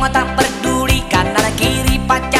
Tengok tak peduli kanan kiri pacar.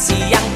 夕阳